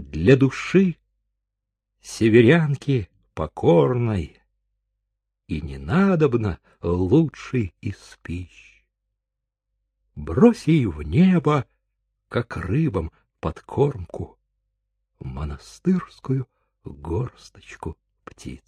для души северянки покорной, и не надобно лучшей из пищ. Брось ей в небо, как рыбам подкормку, монастырскую горсточку птиц.